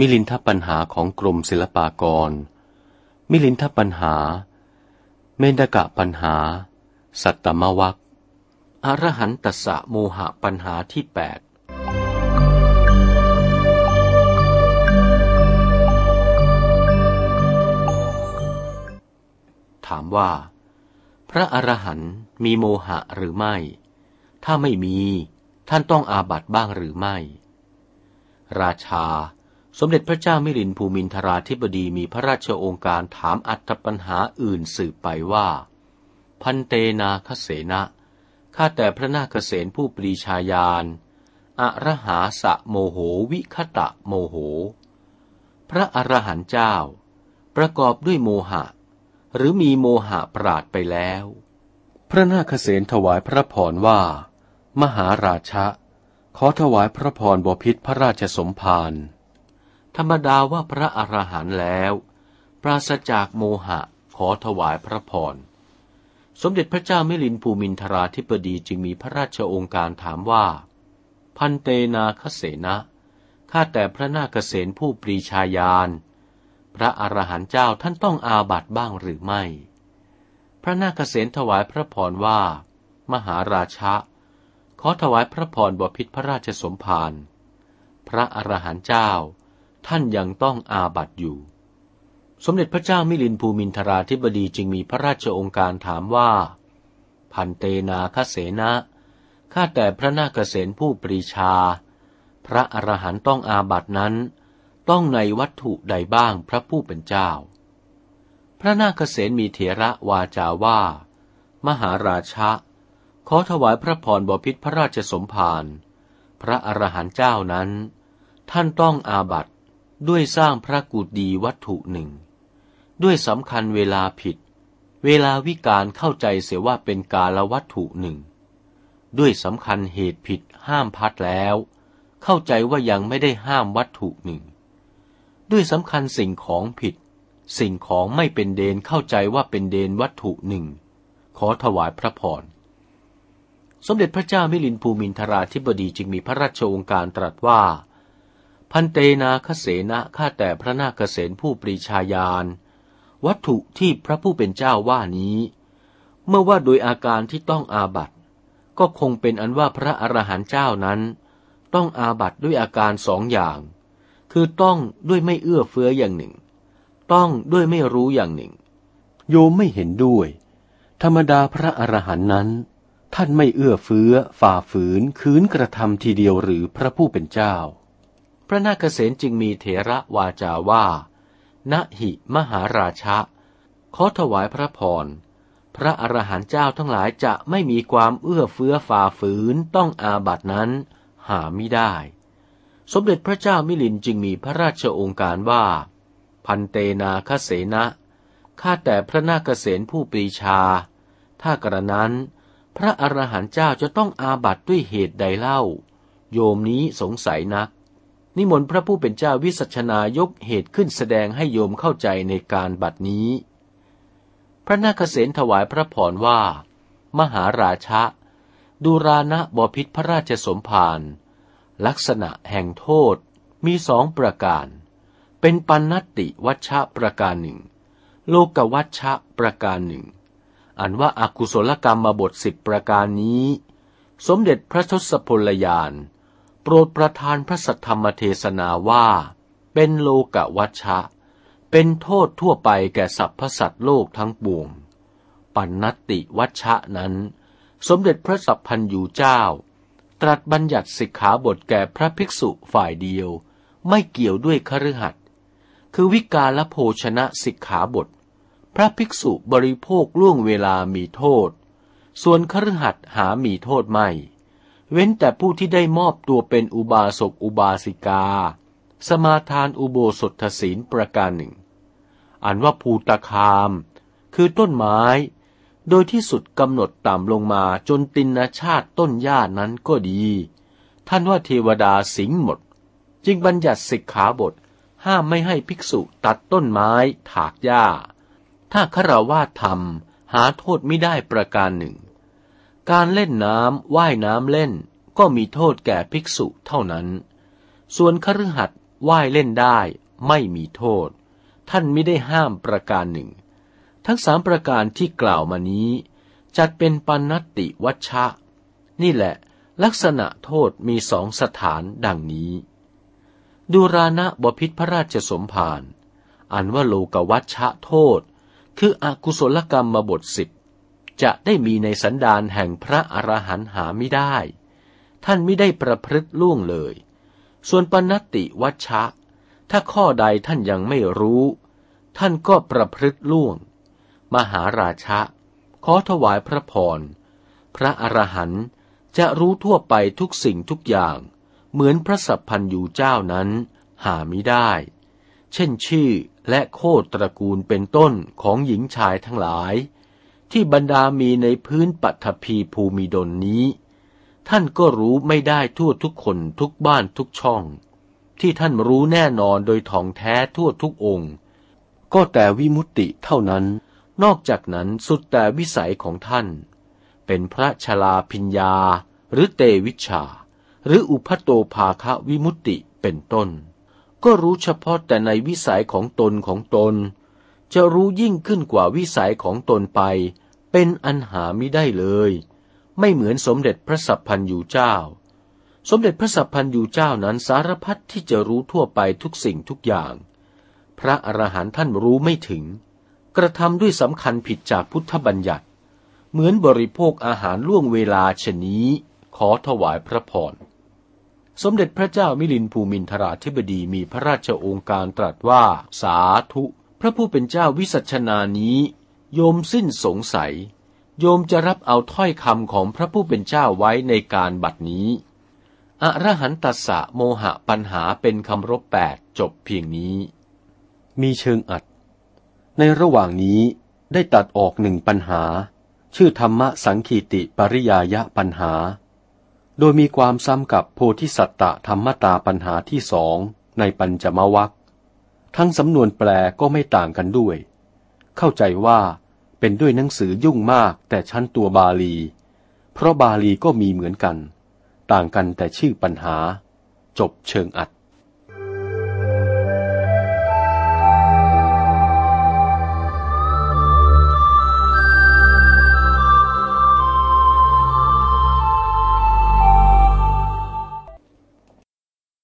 มิลินทปัญหาของกรมศิลปากร มิลินทปัญหา เมนกะปัญหา สัตตมวัคอรหันตสะโมหะปัญหาที่แปดถามว่า พระอรหันต์มีโมหะหรือไม่ ถ้าไม่มี ท่านต้องอาบัตบ้างหรือไม่ ราชา สมเด็จพระเจ้ามิลินภูมินทราธิบดีมีพระราชโองการถามอัตปัญหาอื่นสืบไปว่า พันเตนาคเสนะข้าแต่พระนาคเษนผู้ปรีชาญาณอรหาสะโมโหวิคตะโมโห พระอรหันต์เจ้า ประกอบด้วยโมหะ หรือมีโมหะปราดไปแล้ว พระนาคเษนถวายพระพรว่า มหาราชะ ขอถวายพระพรบพิษพระราชสมภาร ธรรมดาว่าพระอรหันต์แล้ว ปราศจากโมหะขอถวายพระพร สมเด็จพระเจ้ามิลินภูมินทราธิปดีจึงมีพระราชโองการถามว่า พันเตนาคเสนะข้าแต่พระนาคเษนผู้ปรีชาญาณพระอรหันต์เจ้าท่านต้องอาบัตบ้างหรือไม่ พระนาคเษนถวายพระพรว่า มหาราชะ ขอถวายพระพรบพิษพระราชสมภาร พระอรหันต์เจ้า ท่านยังต้องอาบัตอยู่ สมเด็จพระเจ้ามิลินภูมินทราธิบดีจึงมีพระราชองค์การถามว่า พันเตนาคเสนะข้าแต่พระนาคเษนผู้ปรีชา พระอรหันต้องอาบัตินั้น ต้องในวัตถุใดบ้างพระผู้เป็นเจ้า พระนาคเษนมีเถระวาจาว่า มหาราชะ ขอถวายพระพรบพิษพระราชสมภารพระอรหันต์เจ้านั้น ท่านต้องอาบัติ ด้วยสร้างพระกุฏีวัตถุหนึ่ง ด้วยสำคัญเวลาผิด เวลาวิการเข้าใจเสียว่าเป็นกาลวัตถุหนึ่ง ด้วยสำคัญเหตุผิดห้ามพัดแล้ว เข้าใจว่ายังไม่ได้ห้ามวัตถุหนึ่ง ด้วยสำคัญสิ่งของผิด สิ่งของไม่เป็นเดนเข้าใจว่าเป็นเดนวัตถุหนึ่ง ขอถวายพระพรสมเด็จพระเจ้ามิลินภูมินทราธิบดีจึงมีพระราชโองการตรัสว่า พันเตนาคเสนะข้าแต่พระนาคเษนผู้ปรีชาญาณวัตถุที่พระผู้เป็นเจ้าว่านี้ เมื่อว่าโดยอาการที่ต้องอาบัตก็คงเป็นอันว่าพระอรหันต์เจ้านั้น ต้องอาบัตด้วยอาการสองอย่าง คือต้องด้วยไม่เอื้อเฟื้ออย่างหนึ่ง ต้องด้วยไม่รู้อย่างหนึ่ง โยมไม่เห็นด้วย ธรรมดาพระอรหันต์นั้น ท่านไม่เอื้อเฟื้อ ฝ่าฝืน คืนกระทำทีเดียวหรือพระผู้เป็นเจ้า พระนาคเษนจึงมีเถระวาจาว่า ณหิมหาราชะ ขอถวายพระพร พระอรหันต์เจ้าทั้งหลายจะไม่มีความเอื้อเฟื้อฝ่าฝืนต้องอาบัตินั้นหาไม่ได้ สมเด็จพระเจ้ามิลินจึงมีพระราชโองการว่า พันเตนาคเสนะข้าแต่พระนาคเษนผู้ปรีชา ถ้ากระนั้น พระอรหันต์เจ้าจะต้องอาบัติด้วยเหตุใดเล่า โยมนี้สงสัยนัก นิมนต์พระผู้เป็นเจ้าวิสัชนายกเหตุขึ้นแสดงให้โยมเข้าใจในการบัดนี้ พระนาคเษนถวายพระพรว่า มหาราชะ ดูรานะบพิษพระราชสมภารลักษณะแห่งโทษมีสองประการ เป็นปันนติวัชชะประการหนึ่ง โลกวัชชะประการหนึ่ง อันว่าอากุศลกรรมมาบทสิบประการนี้ สมเด็จพระทศพลยาน โปรดประทานพระสัทธรรมเทศนาว่า เป็นโลกวัชชะ เป็นโทษทั่วไปแก่สรรพสัตว์โลกทั้งปวง ปันนติวัชชะนั้น สมเด็จพระสัพพันยูเจ้า ตรัสบัญญัติสิกขาบทแก่พระภิกษุฝ่ายเดียว ไม่เกี่ยวด้วยคฤหัสถ์คือวิกาลโภชนะสิกขาบท พระภิกษุบริโภคล่วงเวลามีโทษ ส่วนคฤหัสถ์หามีโทษไม่ เว้นแต่ผู้ที่ได้มอบตัวเป็นอุบาสกอุบาสิกา สมาทานอุโบสถศีลประการหนึ่ง อันว่าภูตคาม คือต้นไม้ โดยที่สุดกำหนดต่ำลงมาจนตินชาติต้นหญ้านั้นก็ดี ท่านว่าเทวดาสิงหมด จึงบัญญัติสิกขาบทห้ามไม่ให้ภิกษุตัดต้นไม้ถากหญ้า ถ้าคราวาทำหาโทษไม่ได้ประการหนึ่ง การเล่นน้ำว่ายน้ำเล่นก็มีโทษแก่ภิกษุเท่านั้น ส่วนคฤหัสถ์ว่ายเล่นได้ไม่มีโทษ ท่านไม่ได้ห้ามประการหนึ่ง ทั้งสามประการที่กล่าวมานี้ จัดเป็นปันติวัชชะ นี่แหละลักษณะโทษมีสองสถานดังนี้ ดูรานะบพิษพระราชสมภารอันว่าโลกวัชชะโทษ คืออกุศลกรรมมาบทสิบ จะได้มีในสันดานแห่งพระอรหันต์หาไม่ได้ ท่านไม่ได้ประพฤติล่วงเลย ส่วนปณติวัชชะ ถ้าข้อใดท่านยังไม่รู้ ท่านก็ประพฤติล่วง มหาราชะ ขอถวายพระพร พระอรหันต์จะรู้ทั่วไปทุกสิ่งทุกอย่าง เหมือนพระสัพพันยูเจ้านั้นหาไม่ได้ เช่นชื่อและโคตรตระกูลเป็นต้นของหญิงชายทั้งหลาย ที่บรรดามีในพื้นปัทภีภูมิดนนี้ ท่านก็รู้ไม่ได้ทั่วทุกคนทุกบ้านทุกช่อง ที่ท่านรู้แน่นอนโดยท่องแท้ทั่วทุกองค์ ก็แต่วิมุตติเท่านั้น นอกจากนั้นสุดแต่วิสัยของท่าน เป็นพระชลาพิญญา หรือเตวิชา หรืออุพโตภาคะวิมุตติเป็นต้น ก็รู้เฉพาะแต่ในวิสัยของตนของตน จะรู้ยิ่งขึ้นกว่าวิสัยของตนไป เป็นอันหาไม่ได้เลย ไม่เหมือนสมเด็จพระสัพพันยูเจ้า สมเด็จพระสัพพันยูเจ้านั้นสารพัดที่จะรู้ทั่วไปทุกสิ่งทุกอย่าง พระอรหันต์ท่านรู้ไม่ถึง กระทำด้วยสำคัญผิดจากพุทธบัญญัติ เหมือนบริโภคอาหารล่วงเวลาชนี้ ขอถวายพระพรสมเด็จพระเจ้ามิลินภูมินทราธิบดีมีพระราชโองการตรัสว่าสาธุ พระผู้เป็นเจ้าวิสัชนานี้ โยมสิ้นสงสัย โยมจะรับเอาถ้อยคำของพระผู้เป็นเจ้าไว้ในการบัดนี้อรหันตัสสะโมหะปัญหาเป็นคำรบแปดจบเพียงนี้ มีเชิงอัด ในระหว่างนี้ได้ตัดออกหนึ่งปัญหา ชื่อธรรมสังคีติปริยายะปัญหา โดยมีความซ้ำกับโพธิสัตตธรรมตาปัญหาที่สองในปัญจมวัค ทั้งสำนวนแปลก็ไม่ต่างกันด้วย เข้าใจว่าเป็นด้วยหนังสือยุ่งมากแต่ชั้นตัวบาลี เพราะบาลีก็มีเหมือนกัน ต่างกันแต่ชื่อปัญหา จบเชิงอัด